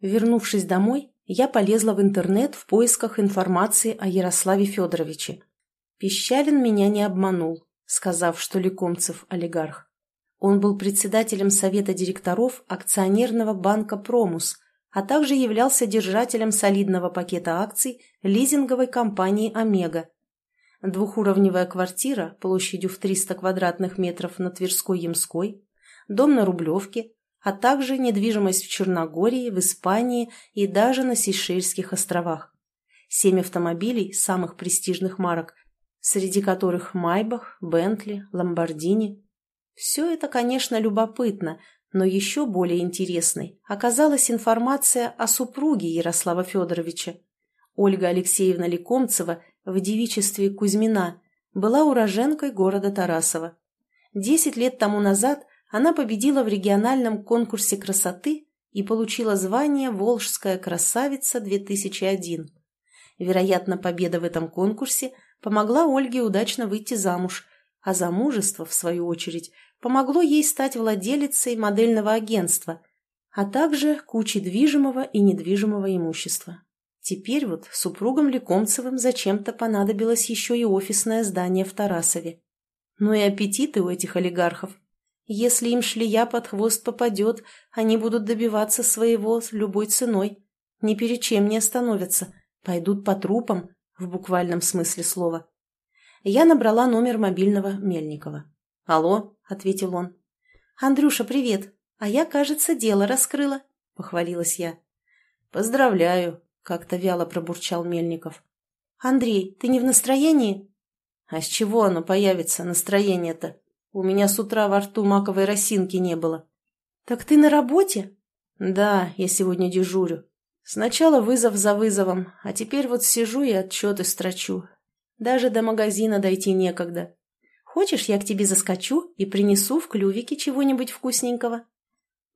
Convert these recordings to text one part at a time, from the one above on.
Вернувшись домой, я полезла в интернет в поисках информации о Ярославе Федоровиче. Пещалин меня не обманул, сказав, что Лекомцев – олигарх. Он был председателем совета директоров акционерного банка «Промус», а также являлся держателем солидного пакета акций лизинговой компании «Омега». Двухуровневая квартира площадью в 300 квадратных метров на Тверской-Ямской, дом на Рублевке, а также недвижимость в Черногории, в Испании и даже на Сейшельских островах. Семь автомобилей самых престижных марок, среди которых Майбах, Бентли, Ламбордини. Все это, конечно, любопытно, но еще более интересной оказалась информация о супруге Ярослава Федоровича. Ольга Алексеевна Лекомцева в девичестве Кузьмина была уроженкой города Тарасова. Десять лет тому назад она победила в региональном конкурсе красоты и получила звание «Волжская красавица-2001». Вероятно, победа в этом конкурсе помогла Ольге удачно выйти замуж, а замужество, в свою очередь, помогло ей стать владелицей модельного агентства, а также кучей движимого и недвижимого имущества. Теперь вот супругам Лекомцевым зачем-то понадобилось еще и офисное здание в Тарасове. Ну и аппетиты у этих олигархов. Если им шлея под хвост попадет, они будут добиваться своего любой ценой. Ни перед чем не остановятся, пойдут по трупам, в буквальном смысле слова. Я набрала номер мобильного Мельникова. «Алло», — ответил он. «Андрюша, привет. А я, кажется, дело раскрыла», — похвалилась я. «Поздравляю», — как-то вяло пробурчал Мельников. «Андрей, ты не в настроении?» «А с чего оно появится, настроение-то? У меня с утра во рту маковой росинки не было». «Так ты на работе?» «Да, я сегодня дежурю. Сначала вызов за вызовом, а теперь вот сижу и отчеты строчу. Даже до магазина дойти некогда. Хочешь, я к тебе заскочу и принесу в клювике чего-нибудь вкусненького?»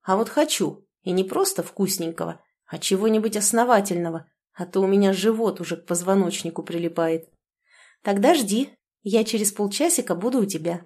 «А вот хочу. И не просто вкусненького, а чего-нибудь основательного, а то у меня живот уже к позвоночнику прилипает». «Тогда жди. Я через полчасика буду у тебя».